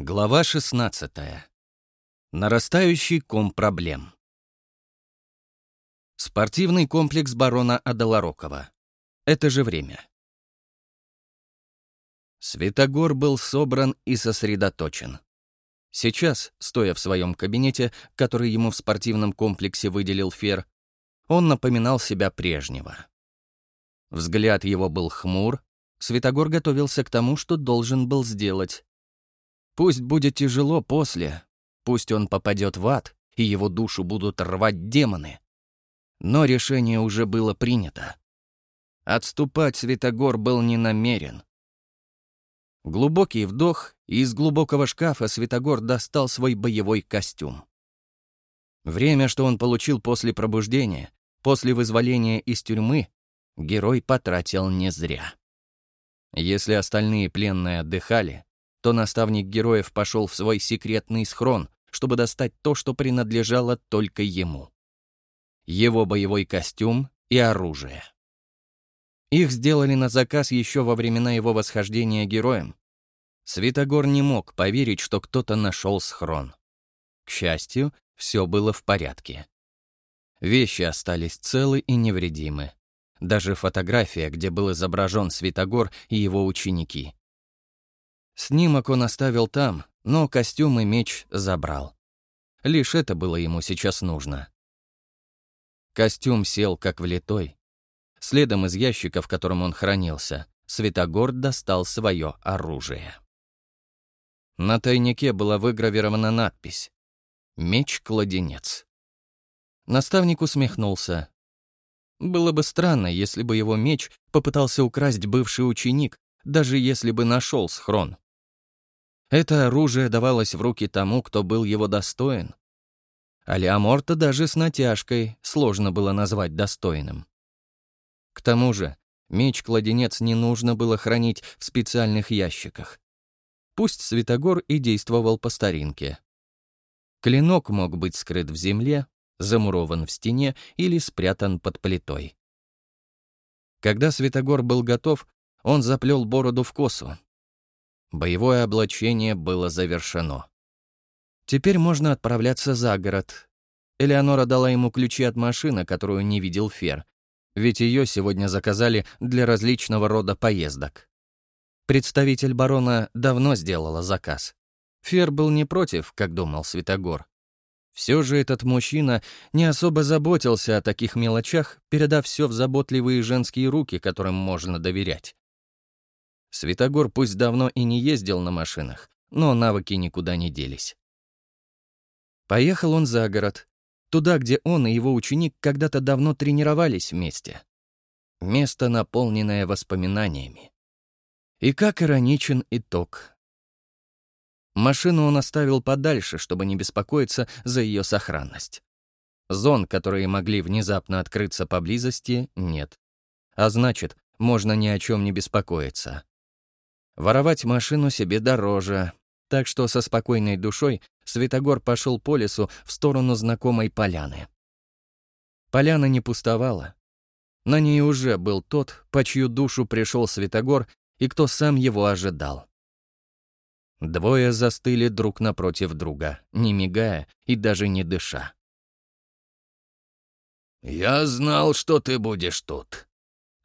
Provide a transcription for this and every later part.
Глава 16. Нарастающий ком проблем. Спортивный комплекс барона Адаларокова. Это же время. Светогор был собран и сосредоточен. Сейчас, стоя в своем кабинете, который ему в спортивном комплексе выделил Фер, он напоминал себя прежнего. Взгляд его был хмур, Светогор готовился к тому, что должен был сделать. Пусть будет тяжело после, пусть он попадет в ад, и его душу будут рвать демоны. Но решение уже было принято. Отступать Светогор был не намерен. Глубокий вдох, и из глубокого шкафа Светогор достал свой боевой костюм. Время, что он получил после пробуждения, после вызволения из тюрьмы, герой потратил не зря. Если остальные пленные отдыхали, то наставник героев пошел в свой секретный схрон, чтобы достать то, что принадлежало только ему. Его боевой костюм и оружие. Их сделали на заказ еще во времена его восхождения героем. Святогор не мог поверить, что кто-то нашел схрон. К счастью, все было в порядке. Вещи остались целы и невредимы. Даже фотография, где был изображен Святогор и его ученики. Снимок он оставил там, но костюм и меч забрал. Лишь это было ему сейчас нужно. Костюм сел как влитой. Следом из ящика, в котором он хранился, Светогор достал свое оружие. На тайнике была выгравирована надпись «Меч-кладенец». Наставник усмехнулся. Было бы странно, если бы его меч попытался украсть бывший ученик, даже если бы нашел схрон. Это оружие давалось в руки тому, кто был его достоин. А Леоморта даже с натяжкой сложно было назвать достойным. К тому же, меч-кладенец не нужно было хранить в специальных ящиках. Пусть Святогор и действовал по старинке. Клинок мог быть скрыт в земле, замурован в стене или спрятан под плитой. Когда Святогор был готов, он заплел бороду в косу. Боевое облачение было завершено. Теперь можно отправляться за город. Элеонора дала ему ключи от машины, которую не видел Фер, ведь ее сегодня заказали для различного рода поездок. Представитель барона давно сделала заказ. Фер был не против, как думал Святогор. Все же этот мужчина не особо заботился о таких мелочах, передав все в заботливые женские руки, которым можно доверять. Святогор пусть давно и не ездил на машинах, но навыки никуда не делись. Поехал он за город, туда, где он и его ученик когда-то давно тренировались вместе. Место, наполненное воспоминаниями. И как ироничен итог. Машину он оставил подальше, чтобы не беспокоиться за ее сохранность. Зон, которые могли внезапно открыться поблизости, нет. А значит, можно ни о чем не беспокоиться. Воровать машину себе дороже, так что со спокойной душой Светогор пошел по лесу в сторону знакомой поляны. Поляна не пустовала. На ней уже был тот, по чью душу пришел Светогор и кто сам его ожидал. Двое застыли друг напротив друга, не мигая и даже не дыша. «Я знал, что ты будешь тут», —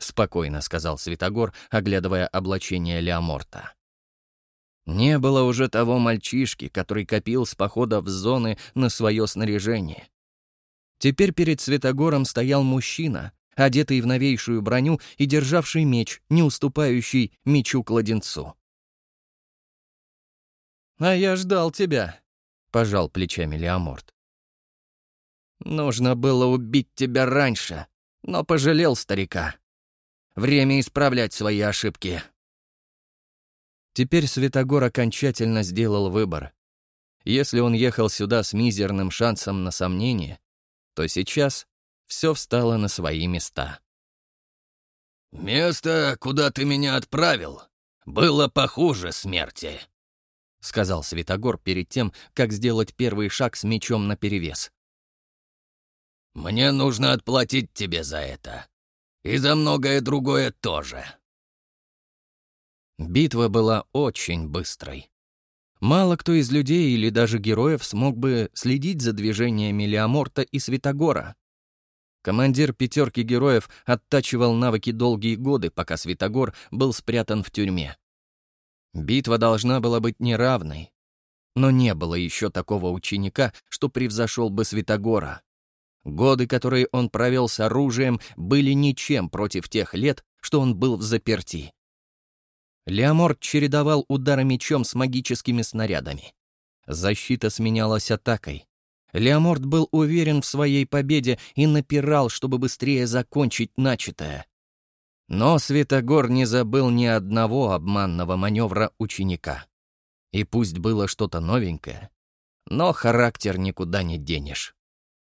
спокойно сказал Святогор, оглядывая облачение Леоморта. Не было уже того мальчишки, который копил с похода в зоны на свое снаряжение. Теперь перед Святогором стоял мужчина, одетый в новейшую броню и державший меч, не уступающий мечу-кладенцу. «А я ждал тебя», — пожал плечами Леоморт. «Нужно было убить тебя раньше, но пожалел старика. Время исправлять свои ошибки. Теперь Светогор окончательно сделал выбор. Если он ехал сюда с мизерным шансом на сомнение, то сейчас все встало на свои места. «Место, куда ты меня отправил, было похуже смерти», — сказал Светогор перед тем, как сделать первый шаг с мечом наперевес. «Мне нужно отплатить тебе за это. И за многое другое тоже. Битва была очень быстрой. Мало кто из людей или даже героев смог бы следить за движениями Леоморта и Святогора. Командир пятерки героев оттачивал навыки долгие годы, пока Святогор был спрятан в тюрьме. Битва должна была быть неравной, но не было еще такого ученика, что превзошел бы Святогора. Годы, которые он провел с оружием, были ничем против тех лет, что он был в заперти. Леоморт чередовал удары мечом с магическими снарядами. Защита сменялась атакой. Леоморт был уверен в своей победе и напирал, чтобы быстрее закончить начатое. Но Светогор не забыл ни одного обманного маневра ученика. И пусть было что-то новенькое, но характер никуда не денешь.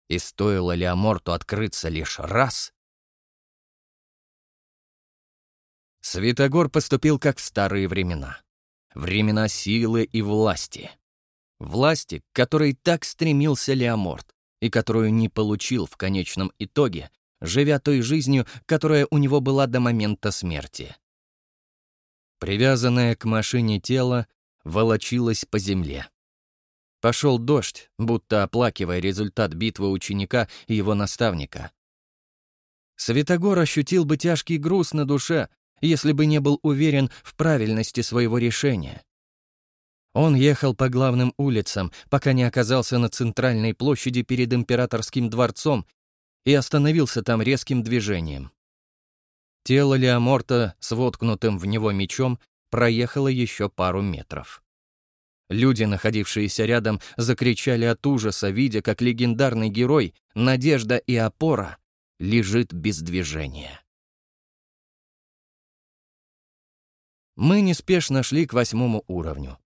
И стоило Леоморту открыться лишь раз, Святогор поступил как в старые времена. Времена силы и власти. Власти, к которой так стремился Леоморт, и которую не получил в конечном итоге, живя той жизнью, которая у него была до момента смерти. Привязанное к машине тело волочилось по земле. Пошел дождь, будто оплакивая результат битвы ученика и его наставника. Святогор ощутил бы тяжкий груз на душе, если бы не был уверен в правильности своего решения. Он ехал по главным улицам, пока не оказался на центральной площади перед императорским дворцом и остановился там резким движением. Тело Леоморта с воткнутым в него мечом проехало еще пару метров. Люди, находившиеся рядом, закричали от ужаса, видя, как легендарный герой, надежда и опора, лежит без движения. Мы неспешно шли к восьмому уровню.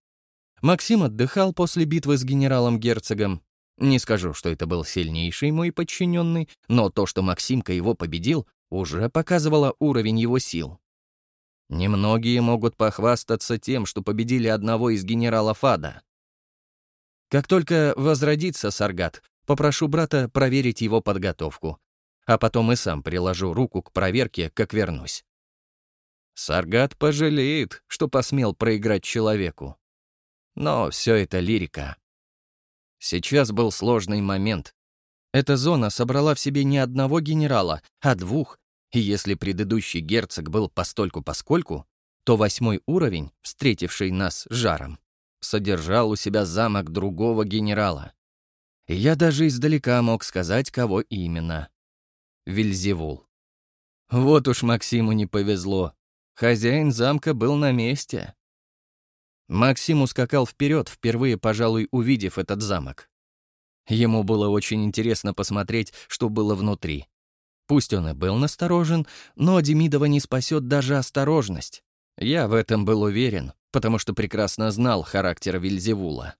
Максим отдыхал после битвы с генералом-герцогом. Не скажу, что это был сильнейший мой подчиненный, но то, что Максимка его победил, уже показывало уровень его сил. Немногие могут похвастаться тем, что победили одного из генералов ада. Как только возродится Саргат, попрошу брата проверить его подготовку, а потом и сам приложу руку к проверке, как вернусь. Саргат пожалеет, что посмел проиграть человеку. Но все это лирика. Сейчас был сложный момент. Эта зона собрала в себе не одного генерала, а двух, и если предыдущий герцог был постольку-поскольку, то восьмой уровень, встретивший нас жаром, содержал у себя замок другого генерала. И я даже издалека мог сказать, кого именно. Вильзевул. Вот уж Максиму не повезло. Хозяин замка был на месте. Максим ускакал вперед, впервые, пожалуй, увидев этот замок. Ему было очень интересно посмотреть, что было внутри. Пусть он и был насторожен, но Демидова не спасет даже осторожность. Я в этом был уверен, потому что прекрасно знал характер Вильзевула.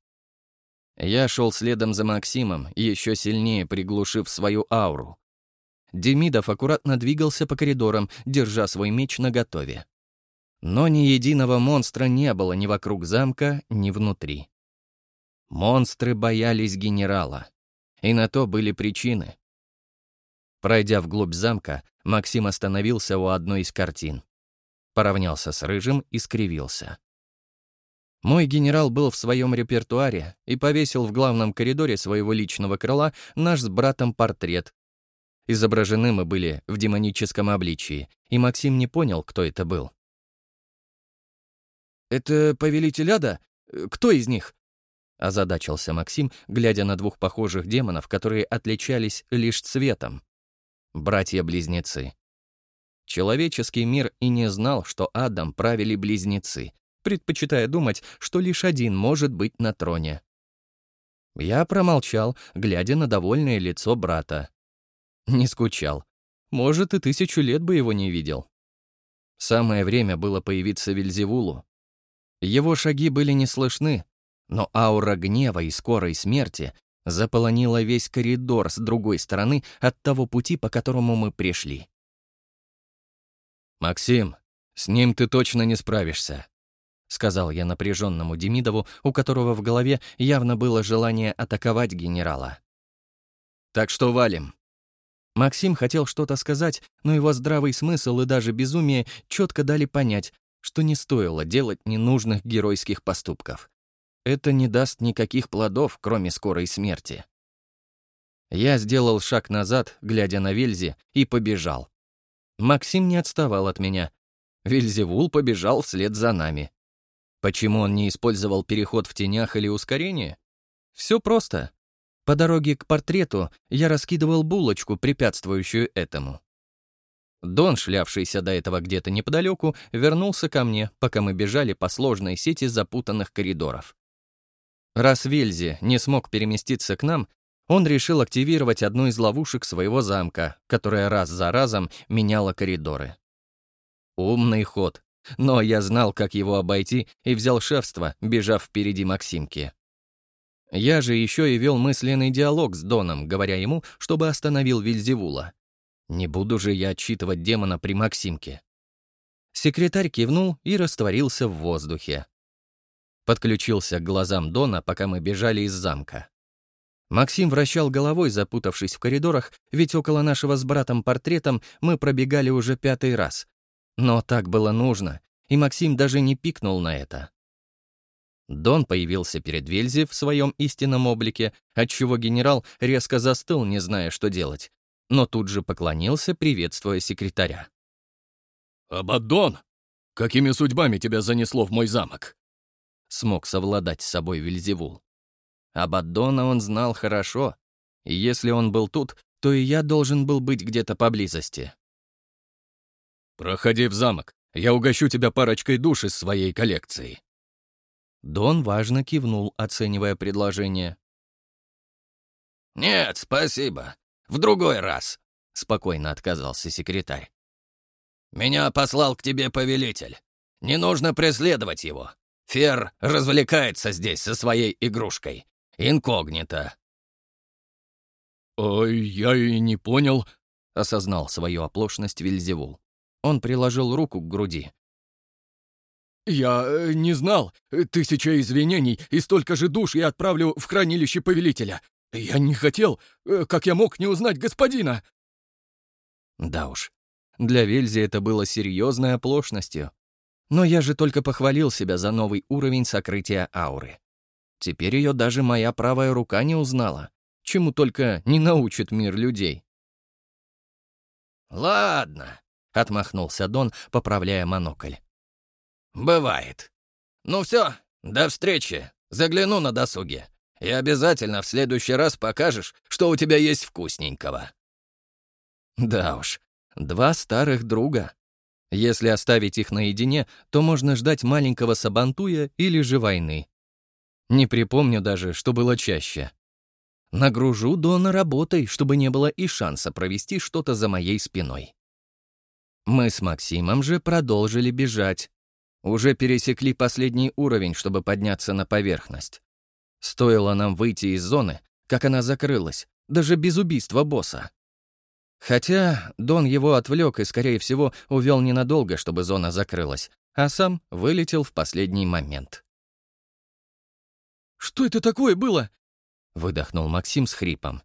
Я шел следом за Максимом, еще сильнее приглушив свою ауру. Демидов аккуратно двигался по коридорам, держа свой меч наготове. Но ни единого монстра не было ни вокруг замка, ни внутри. Монстры боялись генерала. И на то были причины. Пройдя вглубь замка, Максим остановился у одной из картин. Поравнялся с Рыжим и скривился. Мой генерал был в своем репертуаре и повесил в главном коридоре своего личного крыла наш с братом портрет, Изображены мы были в демоническом обличии, и Максим не понял, кто это был. «Это повелитель ада? Кто из них?» Озадачился Максим, глядя на двух похожих демонов, которые отличались лишь цветом. Братья-близнецы. Человеческий мир и не знал, что адом правили близнецы, предпочитая думать, что лишь один может быть на троне. Я промолчал, глядя на довольное лицо брата. Не скучал. Может, и тысячу лет бы его не видел. Самое время было появиться Вильзевулу. Его шаги были не слышны, но аура гнева и скорой смерти заполонила весь коридор с другой стороны от того пути, по которому мы пришли. «Максим, с ним ты точно не справишься», — сказал я напряженному Демидову, у которого в голове явно было желание атаковать генерала. «Так что валим. Максим хотел что-то сказать, но его здравый смысл и даже безумие четко дали понять, что не стоило делать ненужных геройских поступков. Это не даст никаких плодов, кроме скорой смерти. Я сделал шаг назад, глядя на Вельзи, и побежал. Максим не отставал от меня. Вельзевул побежал вслед за нами. Почему он не использовал переход в тенях или ускорение? Все просто. По дороге к портрету я раскидывал булочку, препятствующую этому. Дон, шлявшийся до этого где-то неподалеку, вернулся ко мне, пока мы бежали по сложной сети запутанных коридоров. Раз Вельзи не смог переместиться к нам, он решил активировать одну из ловушек своего замка, которая раз за разом меняла коридоры. Умный ход. Но я знал, как его обойти, и взял шефство, бежав впереди Максимки. Я же еще и вел мысленный диалог с Доном, говоря ему, чтобы остановил Вильзевула. Не буду же я отчитывать демона при Максимке. Секретарь кивнул и растворился в воздухе. Подключился к глазам Дона, пока мы бежали из замка. Максим вращал головой, запутавшись в коридорах, ведь около нашего с братом портретом мы пробегали уже пятый раз. Но так было нужно, и Максим даже не пикнул на это. Дон появился перед Вельзи в своем истинном облике, отчего генерал резко застыл, не зная, что делать но тут же поклонился, приветствуя секретаря. «Абаддон, какими судьбами тебя занесло в мой замок?» Смог совладать с собой Вильзевул. Абаддона он знал хорошо, и если он был тут, то и я должен был быть где-то поблизости. «Проходи в замок, я угощу тебя парочкой душ из своей коллекции». Дон важно кивнул, оценивая предложение. «Нет, спасибо. В другой раз», — спокойно отказался секретарь. «Меня послал к тебе повелитель. Не нужно преследовать его. Фер развлекается здесь со своей игрушкой. Инкогнито». «Ой, я и не понял», — осознал свою оплошность Вильзевул. Он приложил руку к груди. «Я э, не знал. Тысяча извинений и столько же душ я отправлю в хранилище повелителя. «Я не хотел! Э, как я мог не узнать господина?» Да уж, для Вельзи это было серьезной оплошностью. Но я же только похвалил себя за новый уровень сокрытия ауры. Теперь ее даже моя правая рука не узнала, чему только не научит мир людей. «Ладно», — отмахнулся Дон, поправляя монокль. «Бывает. Ну все, до встречи. Загляну на досуге. И обязательно в следующий раз покажешь, что у тебя есть вкусненького». Да уж, два старых друга. Если оставить их наедине, то можно ждать маленького сабантуя или же войны. Не припомню даже, что было чаще. Нагружу Дона работой, чтобы не было и шанса провести что-то за моей спиной. Мы с Максимом же продолжили бежать. Уже пересекли последний уровень, чтобы подняться на поверхность. Стоило нам выйти из зоны, как она закрылась, даже без убийства босса. Хотя Дон его отвлек и, скорее всего, увел ненадолго, чтобы зона закрылась, а сам вылетел в последний момент. «Что это такое было?» — выдохнул Максим с хрипом.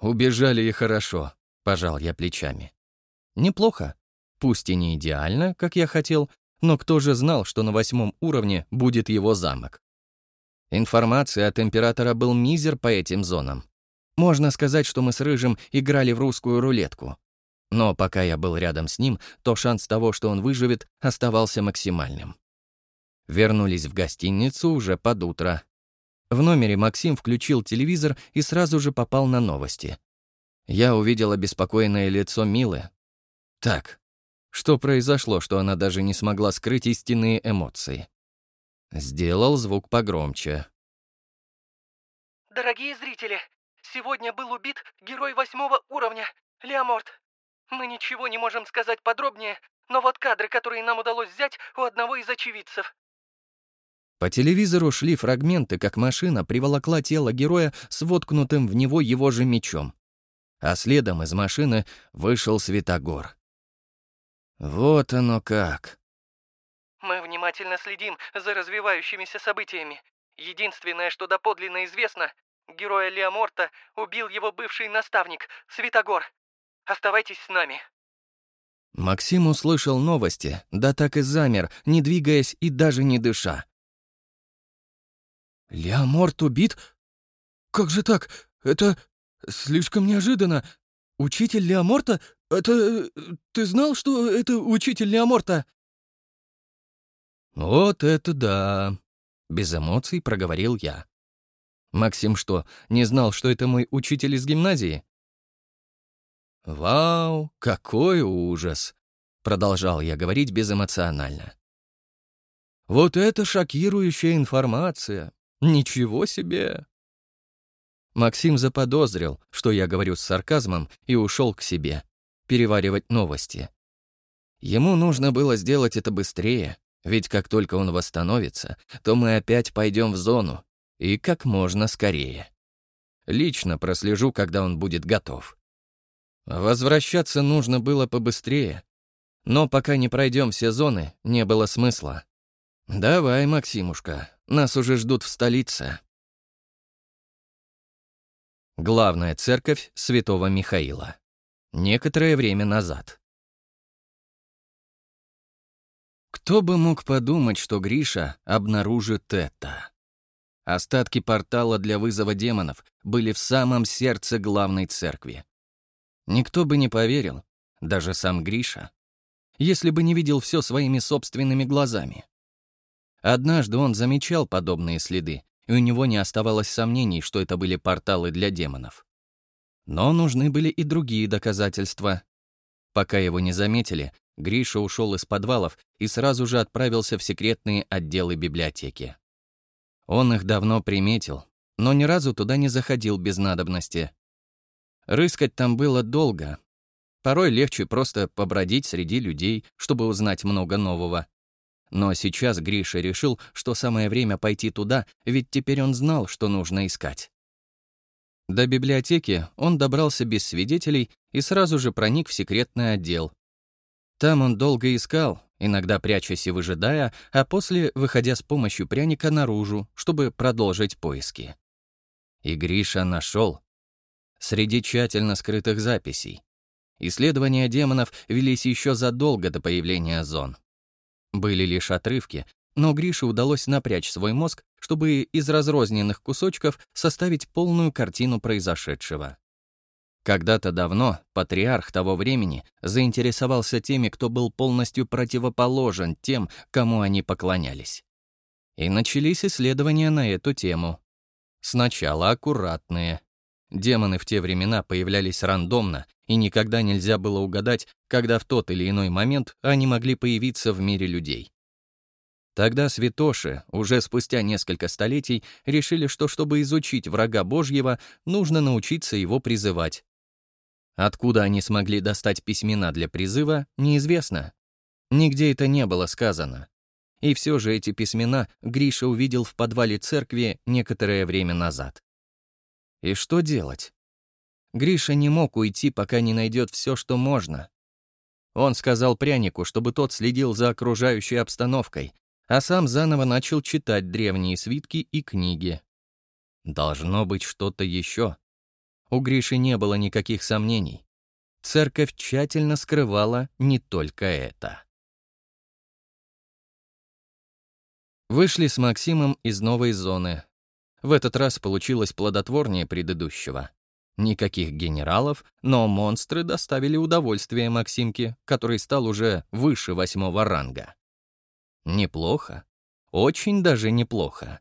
«Убежали и хорошо», — пожал я плечами. «Неплохо. Пусть и не идеально, как я хотел, но кто же знал, что на восьмом уровне будет его замок? Информация от императора был мизер по этим зонам. Можно сказать, что мы с Рыжим играли в русскую рулетку. Но пока я был рядом с ним, то шанс того, что он выживет, оставался максимальным. Вернулись в гостиницу уже под утро. В номере Максим включил телевизор и сразу же попал на новости. Я увидел обеспокоенное лицо Милы. Так, что произошло, что она даже не смогла скрыть истинные эмоции? Сделал звук погромче. Дорогие зрители, сегодня был убит герой восьмого уровня, Леоморт. Мы ничего не можем сказать подробнее, но вот кадры, которые нам удалось взять у одного из очевидцев. По телевизору шли фрагменты, как машина приволокла тело героя с воткнутым в него его же мечом. А следом из машины вышел Светогор. Вот оно как. Мы внимательно следим за развивающимися событиями. Единственное, что доподлинно известно, героя Леоморта убил его бывший наставник, Святогор. Оставайтесь с нами». Максим услышал новости, да так и замер, не двигаясь и даже не дыша. Леоморт убит? Как же так? Это слишком неожиданно. Учитель Леоморта? Это... Ты знал, что это учитель Леоморта?» «Вот это да!» — без эмоций проговорил я. «Максим что, не знал, что это мой учитель из гимназии?» «Вау, какой ужас!» — продолжал я говорить безэмоционально. «Вот это шокирующая информация! Ничего себе!» Максим заподозрил, что я говорю с сарказмом, и ушел к себе, переваривать новости. Ему нужно было сделать это быстрее, ведь как только он восстановится, то мы опять пойдем в зону, и как можно скорее. Лично прослежу, когда он будет готов. Возвращаться нужно было побыстрее, но пока не пройдем все зоны, не было смысла. Давай, Максимушка, нас уже ждут в столице. Главная церковь святого Михаила. Некоторое время назад. Кто бы мог подумать, что Гриша обнаружит это? Остатки портала для вызова демонов были в самом сердце главной церкви. Никто бы не поверил, даже сам Гриша, если бы не видел все своими собственными глазами. Однажды он замечал подобные следы и у него не оставалось сомнений, что это были порталы для демонов. Но нужны были и другие доказательства. Пока его не заметили, Гриша ушел из подвалов и сразу же отправился в секретные отделы библиотеки. Он их давно приметил, но ни разу туда не заходил без надобности. Рыскать там было долго. Порой легче просто побродить среди людей, чтобы узнать много нового. Но сейчас Гриша решил, что самое время пойти туда, ведь теперь он знал, что нужно искать. До библиотеки он добрался без свидетелей и сразу же проник в секретный отдел. Там он долго искал, иногда прячась и выжидая, а после выходя с помощью пряника наружу, чтобы продолжить поиски. И Гриша нашел. Среди тщательно скрытых записей. Исследования демонов велись еще задолго до появления зон. Были лишь отрывки, но Грише удалось напрячь свой мозг, чтобы из разрозненных кусочков составить полную картину произошедшего. Когда-то давно патриарх того времени заинтересовался теми, кто был полностью противоположен тем, кому они поклонялись. И начались исследования на эту тему. Сначала аккуратные. Демоны в те времена появлялись рандомно и никогда нельзя было угадать, когда в тот или иной момент они могли появиться в мире людей. Тогда святоши, уже спустя несколько столетий, решили, что чтобы изучить врага Божьего, нужно научиться его призывать. Откуда они смогли достать письмена для призыва, неизвестно. Нигде это не было сказано. И все же эти письмена Гриша увидел в подвале церкви некоторое время назад. И что делать? Гриша не мог уйти, пока не найдет все, что можно. Он сказал прянику, чтобы тот следил за окружающей обстановкой, а сам заново начал читать древние свитки и книги. Должно быть что-то еще. У Гриши не было никаких сомнений. Церковь тщательно скрывала не только это. Вышли с Максимом из новой зоны. В этот раз получилось плодотворнее предыдущего. Никаких генералов, но монстры доставили удовольствие Максимке, который стал уже выше восьмого ранга. Неплохо. Очень даже неплохо.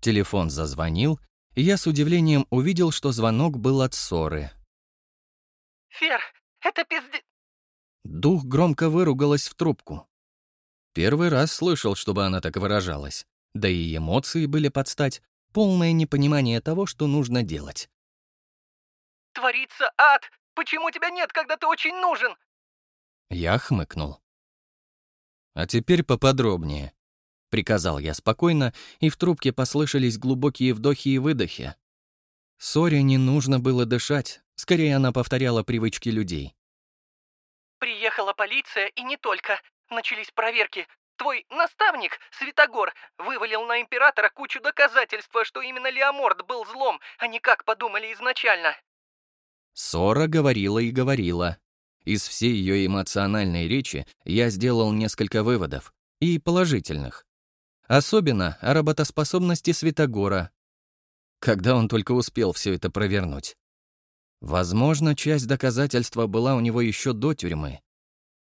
Телефон зазвонил, и я с удивлением увидел, что звонок был от ссоры. «Фер, это пизде...» Дух громко выругалась в трубку. Первый раз слышал, чтобы она так выражалась. Да и эмоции были под стать, полное непонимание того, что нужно делать. Творится ад! Почему тебя нет, когда ты очень нужен?» Я хмыкнул. «А теперь поподробнее», — приказал я спокойно, и в трубке послышались глубокие вдохи и выдохи. Соре не нужно было дышать, скорее она повторяла привычки людей. «Приехала полиция, и не только. Начались проверки. Твой наставник, Святогор, вывалил на Императора кучу доказательств, что именно Леоморд был злом, а не как подумали изначально. Сора говорила и говорила. Из всей ее эмоциональной речи я сделал несколько выводов, и положительных. Особенно о работоспособности Святогора. Когда он только успел все это провернуть. Возможно, часть доказательства была у него еще до тюрьмы.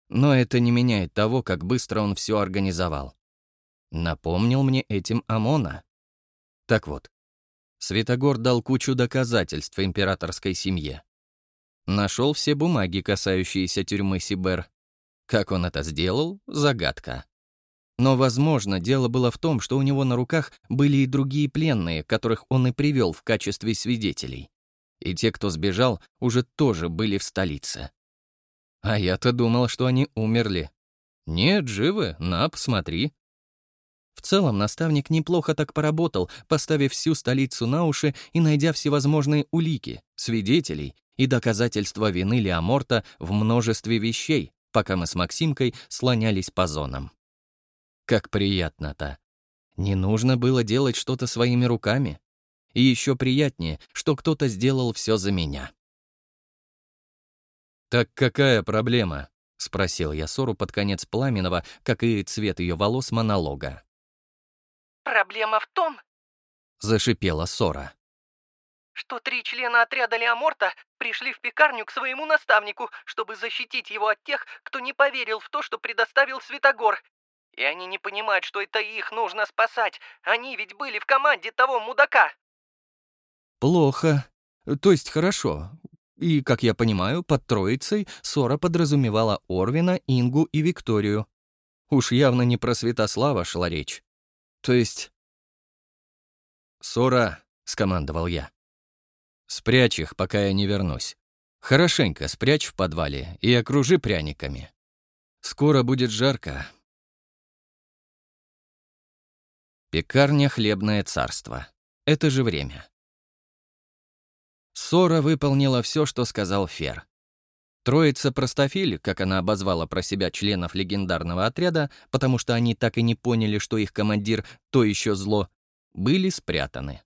Но это не меняет того, как быстро он все организовал. Напомнил мне этим Амона. Так вот, Святогор дал кучу доказательств императорской семье. Нашел все бумаги, касающиеся тюрьмы Сибер. Как он это сделал — загадка. Но, возможно, дело было в том, что у него на руках были и другие пленные, которых он и привел в качестве свидетелей. И те, кто сбежал, уже тоже были в столице. А я-то думал, что они умерли. Нет, живы, на, посмотри. В целом, наставник неплохо так поработал, поставив всю столицу на уши и найдя всевозможные улики, свидетелей и доказательства вины Леоморта в множестве вещей, пока мы с Максимкой слонялись по зонам. Как приятно-то. Не нужно было делать что-то своими руками. И еще приятнее, что кто-то сделал все за меня. «Так какая проблема?» — спросил я Сору под конец Пламенного, как и цвет ее волос монолога. «Проблема в том, — зашипела Сора, — что три члена отряда Леоморта пришли в пекарню к своему наставнику, чтобы защитить его от тех, кто не поверил в то, что предоставил Святогор. И они не понимают, что это их нужно спасать. Они ведь были в команде того мудака. «Плохо. То есть хорошо. И, как я понимаю, под троицей Сора подразумевала Орвина, Ингу и Викторию. Уж явно не про Святослава шла речь. То есть... «Сора», — скомандовал я. «Спрячь их, пока я не вернусь. Хорошенько спрячь в подвале и окружи пряниками. Скоро будет жарко». Пекарня «Хлебное царство». Это же время. Сора выполнила все, что сказал Фер. Троица простофиль, как она обозвала про себя членов легендарного отряда, потому что они так и не поняли, что их командир — то еще зло, были спрятаны.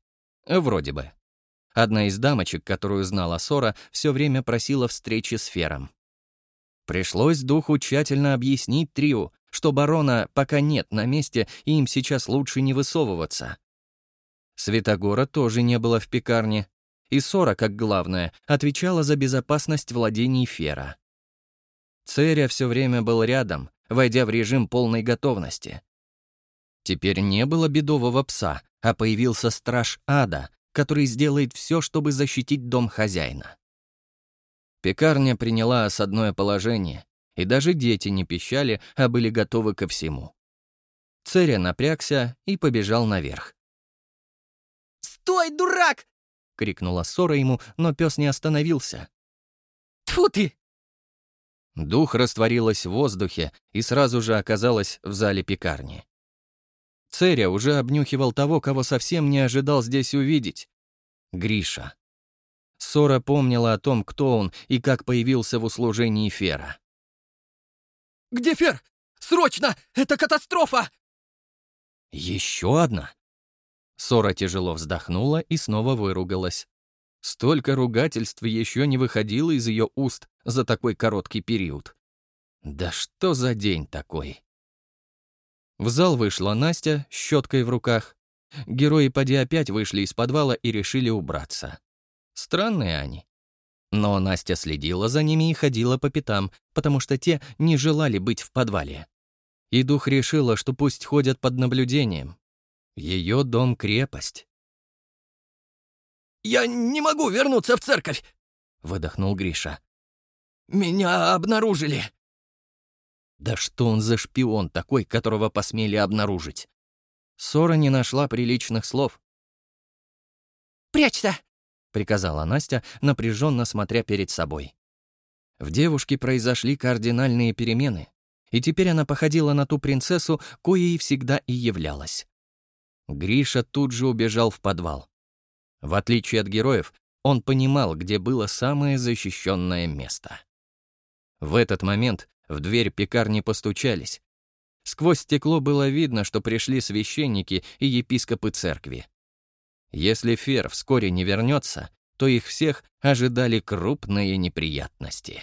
Вроде бы. Одна из дамочек, которую знала Сора, все время просила встречи с Фером. Пришлось духу тщательно объяснить трио, что барона пока нет на месте, и им сейчас лучше не высовываться. Светогора тоже не было в пекарне, и Сора, как главное, отвечала за безопасность владений Фера. Церя все время был рядом, войдя в режим полной готовности. Теперь не было бедового пса, а появился страж ада, который сделает все, чтобы защитить дом хозяина. Пекарня приняла осадное положение, и даже дети не пищали, а были готовы ко всему. Церя напрягся и побежал наверх. «Стой, дурак! крикнула Сора ему, но пес не остановился. Тфу ты! Дух растворилась в воздухе и сразу же оказалась в зале пекарни. Церя уже обнюхивал того, кого совсем не ожидал здесь увидеть. Гриша. Сора помнила о том, кто он и как появился в услужении Фера. «Где Фер? Срочно! Это катастрофа!» «Еще одна?» Сора тяжело вздохнула и снова выругалась. Столько ругательств еще не выходило из ее уст за такой короткий период. Да что за день такой? В зал вышла Настя с щеткой в руках. Герои поди опять вышли из подвала и решили убраться. Странные они. Но Настя следила за ними и ходила по пятам, потому что те не желали быть в подвале. И дух решила, что пусть ходят под наблюдением, ее дом-крепость. «Я не могу вернуться в церковь!» — выдохнул Гриша. «Меня обнаружили!» Да что он за шпион такой, которого посмели обнаружить? Сора не нашла приличных слов. «Прячься!» — приказала Настя, напряженно смотря перед собой. В девушке произошли кардинальные перемены, и теперь она походила на ту принцессу, коей всегда и являлась. Гриша тут же убежал в подвал. В отличие от героев, он понимал, где было самое защищенное место. В этот момент в дверь пекарни постучались. Сквозь стекло было видно, что пришли священники и епископы церкви. Если Фер вскоре не вернется, то их всех ожидали крупные неприятности.